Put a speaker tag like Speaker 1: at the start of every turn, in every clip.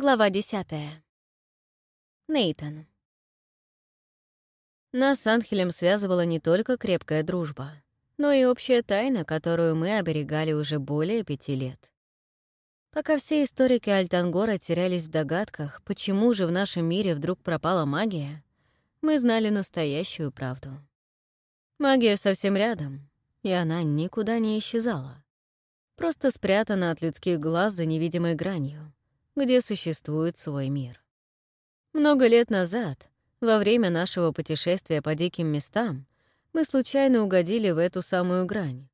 Speaker 1: Глава 10. Нейтан. Нас с Анхелем связывала не только крепкая дружба, но и общая тайна, которую мы оберегали уже более пяти лет. Пока все историки Альтангора терялись в догадках, почему же в нашем мире вдруг пропала магия, мы знали настоящую правду. Магия совсем рядом, и она никуда не исчезала. Просто спрятана от людских глаз за невидимой гранью где существует свой мир. Много лет назад, во время нашего путешествия по диким местам, мы случайно угодили в эту самую грань,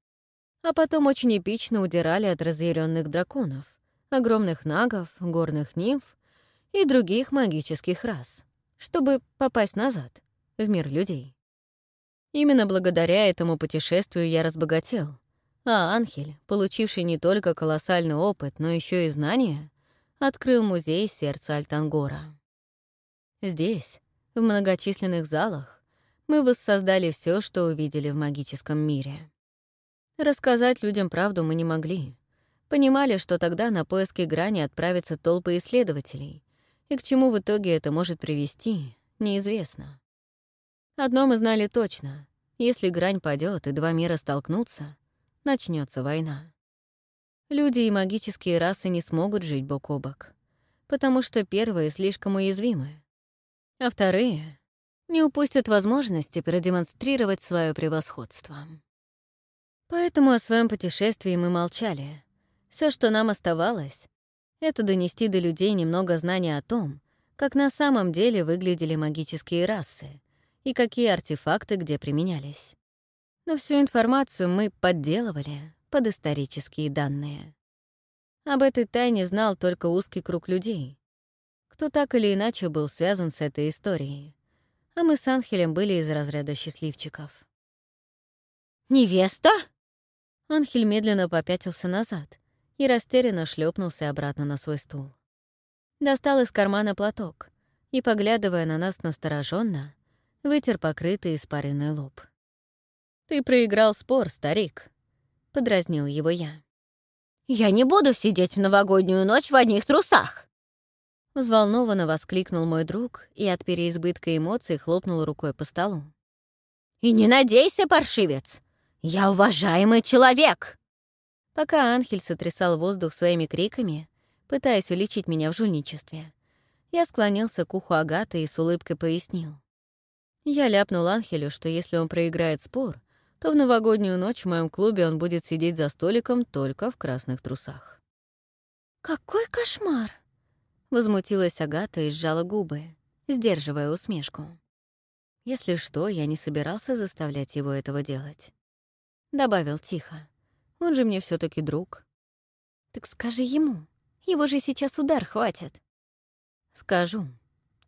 Speaker 1: а потом очень эпично удирали от разъяренных драконов, огромных нагов, горных нимф и других магических рас, чтобы попасть назад, в мир людей. Именно благодаря этому путешествию я разбогател, а Анхель, получивший не только колоссальный опыт, но еще и знания, открыл музей сердца Альтангора. Здесь, в многочисленных залах, мы воссоздали все, что увидели в магическом мире. Рассказать людям правду мы не могли. Понимали, что тогда на поиски грани отправятся толпы исследователей, и к чему в итоге это может привести, неизвестно. Одно мы знали точно — если грань падет и два мира столкнутся, начнется война люди и магические расы не смогут жить бок о бок, потому что первые слишком уязвимы, а вторые не упустят возможности продемонстрировать свое превосходство. Поэтому о своем путешествии мы молчали. Все, что нам оставалось, это донести до людей немного знания о том, как на самом деле выглядели магические расы и какие артефакты где применялись. Но всю информацию мы подделывали, под исторические данные. Об этой тайне знал только узкий круг людей, кто так или иначе был связан с этой историей, а мы с Анхелем были из разряда счастливчиков.
Speaker 2: «Невеста?»
Speaker 1: Анхель медленно попятился назад и растерянно шлепнулся обратно на свой стул. Достал из кармана платок и, поглядывая на нас настороженно, вытер покрытый испаренный лоб. «Ты проиграл спор, старик», Подразнил его я.
Speaker 2: «Я не буду сидеть в новогоднюю ночь в одних трусах!»
Speaker 1: Взволнованно воскликнул мой друг и от переизбытка эмоций хлопнул рукой по столу.
Speaker 2: «И не надейся, паршивец! Я уважаемый человек!»
Speaker 1: Пока Анхель сотрясал воздух своими криками, пытаясь уличить меня в жульничестве, я склонился к уху Агаты и с улыбкой пояснил. Я ляпнул Анхелю, что если он проиграет спор, то в новогоднюю ночь в моем клубе он будет сидеть за столиком только в красных трусах.
Speaker 2: «Какой кошмар!» — возмутилась Агата и сжала губы, сдерживая усмешку.
Speaker 1: «Если что, я не собирался заставлять его этого делать». Добавил тихо. «Он же мне все таки друг».
Speaker 2: «Так скажи ему. Его же сейчас удар хватит».
Speaker 1: «Скажу.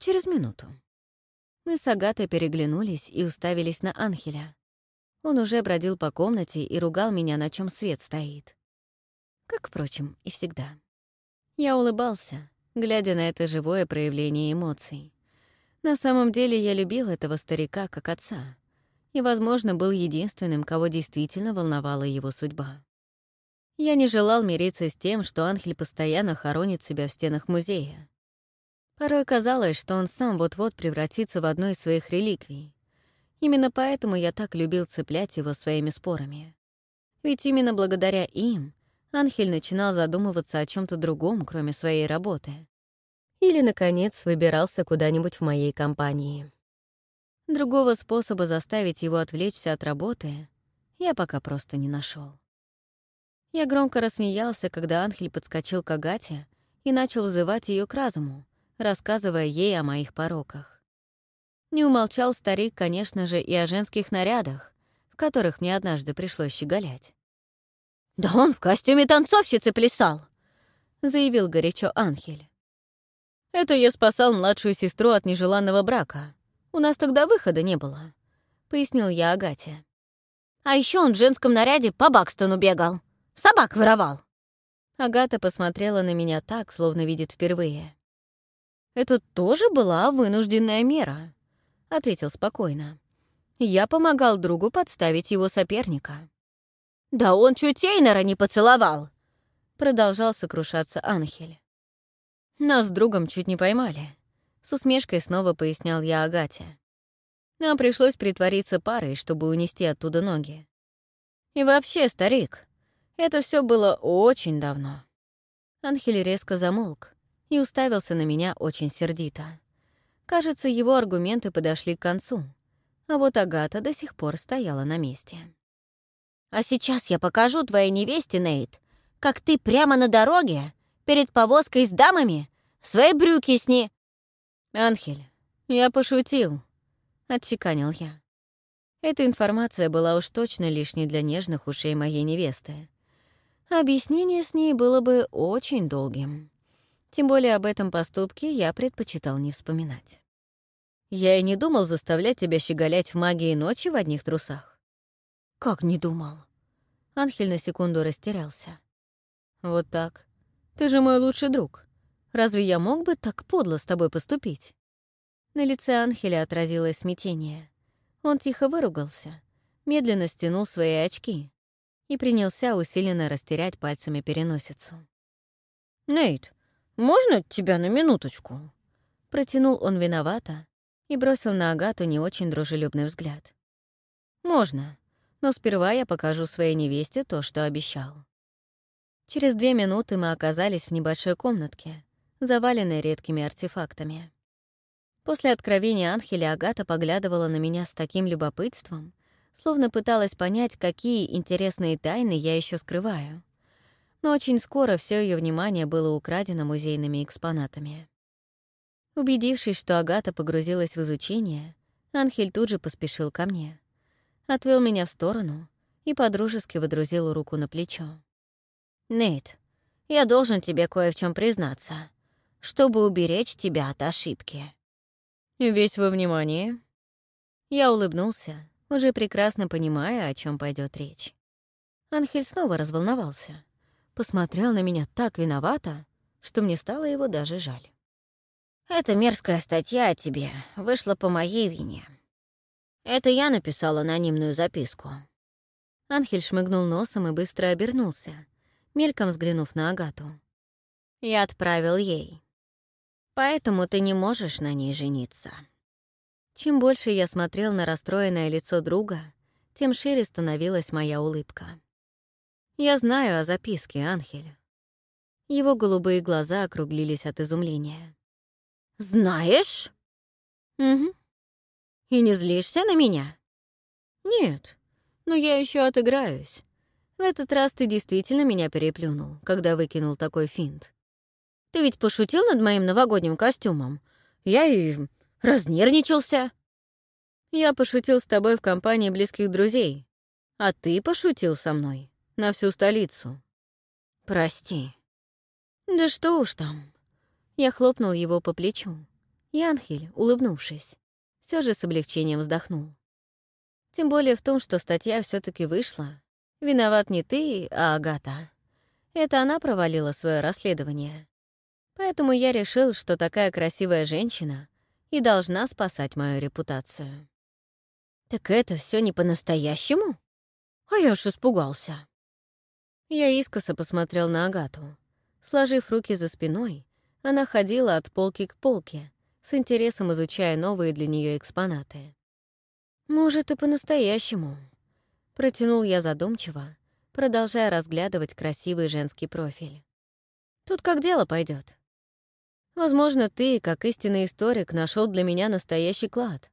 Speaker 1: Через минуту». Мы с Агатой переглянулись и уставились на Анхеля, он уже бродил по комнате и ругал меня, на чем свет стоит. Как, впрочем, и всегда. Я улыбался, глядя на это живое проявление эмоций. На самом деле я любил этого старика как отца и, возможно, был единственным, кого действительно волновала его судьба. Я не желал мириться с тем, что Анхель постоянно хоронит себя в стенах музея. Порой казалось, что он сам вот-вот превратится в одну из своих реликвий, Именно поэтому я так любил цеплять его своими спорами. Ведь именно благодаря им Анхель начинал задумываться о чем то другом, кроме своей работы. Или, наконец, выбирался куда-нибудь в моей компании. Другого способа заставить его отвлечься от работы я пока просто не нашел. Я громко рассмеялся, когда Анхель подскочил к Агате и начал взывать ее к разуму, рассказывая ей о моих пороках. Не умолчал старик, конечно же, и о женских нарядах, в которых мне однажды пришлось щеголять.
Speaker 2: «Да он в костюме танцовщицы плясал!»
Speaker 1: — заявил горячо Анхель. «Это я спасал младшую сестру от нежеланного брака. У нас тогда выхода не было», — пояснил я Агате.
Speaker 2: «А еще он в женском наряде по Бакстону бегал. Собак воровал!»
Speaker 1: Агата посмотрела на меня так, словно видит впервые. Это тоже была вынужденная мера ответил спокойно. «Я помогал другу подставить его соперника».
Speaker 2: «Да он чуть Эйнера не поцеловал!»
Speaker 1: Продолжал сокрушаться Анхель. «Нас с другом чуть не поймали», — с усмешкой снова пояснял я Агате. «Нам пришлось притвориться парой, чтобы унести оттуда ноги. И вообще, старик, это все было очень давно». Анхель резко замолк и уставился на меня очень сердито. Кажется, его аргументы подошли к концу, а вот Агата до сих пор стояла на месте.
Speaker 2: «А сейчас я покажу твоей невесте, Нейт, как ты прямо на дороге, перед повозкой с дамами, свои брюки сни...»
Speaker 1: «Анхель, я пошутил», — отчеканил я. Эта информация была уж точно лишней для нежных ушей моей невесты. Объяснение с ней было бы очень долгим. Тем более об этом поступке я предпочитал не вспоминать. Я и не думал заставлять тебя щеголять в магии ночи в одних трусах.
Speaker 2: Как не думал?
Speaker 1: Анхель на секунду растерялся. Вот так. Ты же мой лучший друг. Разве я мог бы так подло с тобой поступить? На лице Анхеля отразилось смятение. Он тихо выругался, медленно стянул свои очки и принялся усиленно растерять пальцами переносицу. «Нейт, можно тебя на минуточку?» Протянул он виновато и бросил на Агату не очень дружелюбный взгляд. «Можно, но сперва я покажу своей невесте то, что обещал». Через две минуты мы оказались в небольшой комнатке, заваленной редкими артефактами. После откровения Анхеля Агата поглядывала на меня с таким любопытством, словно пыталась понять, какие интересные тайны я еще скрываю но очень скоро все ее внимание было украдено музейными экспонатами. Убедившись, что Агата погрузилась в изучение, Анхель тут же поспешил ко мне. Отвел меня в сторону и подружески водрузил руку на плечо.
Speaker 2: «Нейт, я должен тебе кое в чем признаться, чтобы уберечь тебя от ошибки».
Speaker 1: «Весь во внимании». Я улыбнулся, уже прекрасно понимая, о чем пойдет речь. Анхель снова разволновался посмотрел на меня так виновато, что мне стало его даже жаль.
Speaker 2: «Эта мерзкая статья о тебе вышла по моей вине. Это я написал анонимную записку».
Speaker 1: Анхель шмыгнул носом и быстро обернулся, мельком взглянув на Агату.
Speaker 2: «Я отправил ей. Поэтому ты не можешь на ней жениться».
Speaker 1: Чем больше я смотрел на расстроенное лицо друга, тем шире становилась моя улыбка. «Я знаю о записке, Анхель». Его голубые глаза округлились от изумления.
Speaker 2: «Знаешь?»
Speaker 1: «Угу».
Speaker 2: «И не злишься на меня?»
Speaker 1: «Нет, но я еще отыграюсь. В этот раз ты действительно меня переплюнул, когда выкинул такой финт.
Speaker 2: Ты ведь пошутил над моим новогодним костюмом? Я и разнервничался».
Speaker 1: «Я пошутил с тобой в компании близких друзей, а ты пошутил со мной на всю столицу.
Speaker 2: Прости.
Speaker 1: Да что уж там. Я хлопнул его по плечу. Янхель, улыбнувшись, все же с облегчением вздохнул. Тем более в том, что статья все таки вышла. Виноват не ты, а Агата. Это она провалила свое расследование. Поэтому я решил, что такая красивая женщина и должна спасать мою репутацию.
Speaker 2: Так это все не по-настоящему? А я уж испугался.
Speaker 1: Я искоса посмотрел на Агату. Сложив руки за спиной, она ходила от полки к полке, с интересом изучая новые для нее экспонаты. «Может, и по-настоящему», — протянул я задумчиво, продолжая разглядывать красивый женский профиль. «Тут как дело пойдет. Возможно, ты, как истинный историк, нашел для меня настоящий клад.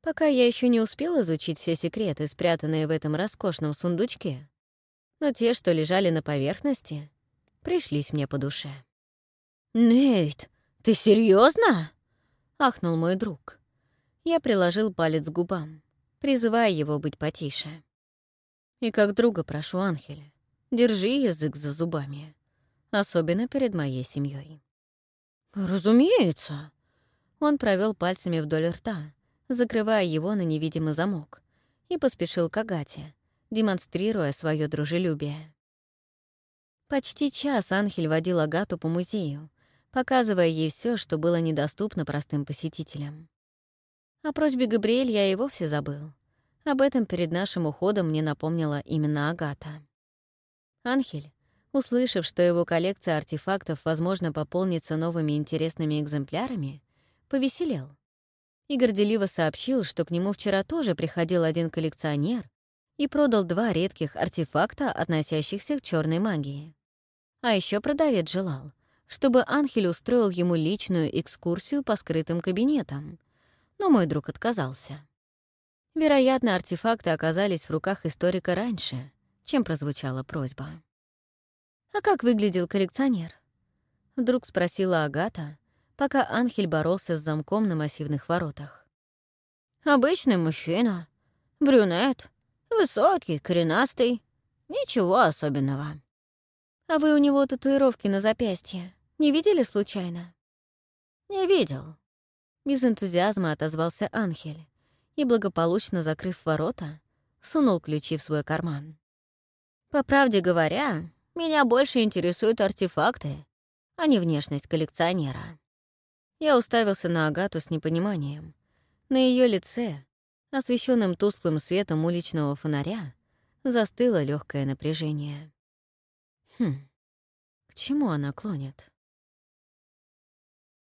Speaker 1: Пока я еще не успел изучить все секреты, спрятанные в этом роскошном сундучке, но те, что лежали на поверхности, пришлись мне по душе.
Speaker 2: «Нейт, ты серьезно?
Speaker 1: ахнул мой друг. Я приложил палец к губам, призывая его быть потише. «И как друга прошу, Анхель, держи язык за зубами, особенно перед моей семьей.
Speaker 2: «Разумеется!»
Speaker 1: Он провел пальцами вдоль рта, закрывая его на невидимый замок, и поспешил к Агате, демонстрируя свое дружелюбие. Почти час Анхель водил Агату по музею, показывая ей все, что было недоступно простым посетителям. О просьбе Габриэль я и вовсе забыл. Об этом перед нашим уходом мне напомнила именно Агата. Анхель, услышав, что его коллекция артефактов, возможно, пополнится новыми интересными экземплярами, повеселел. И горделиво сообщил, что к нему вчера тоже приходил один коллекционер, и продал два редких артефакта, относящихся к черной магии. А еще продавец желал, чтобы Анхель устроил ему личную экскурсию по скрытым кабинетам, но мой друг отказался. Вероятно, артефакты оказались в руках историка раньше, чем прозвучала просьба. «А как выглядел коллекционер?» Вдруг спросила Агата, пока Анхель боролся с замком на массивных воротах.
Speaker 2: «Обычный мужчина. Брюнет. Высокий, коренастый, ничего особенного.
Speaker 1: А вы у него татуировки на запястье не видели случайно?
Speaker 2: Не видел.
Speaker 1: Без энтузиазма отозвался Анхель и, благополучно закрыв ворота, сунул ключи в свой карман.
Speaker 2: По правде говоря, меня больше интересуют артефакты, а не внешность коллекционера.
Speaker 1: Я уставился на Агату с непониманием. На ее лице освещенным тусклым светом уличного фонаря, застыло легкое напряжение. Хм, к чему она клонит?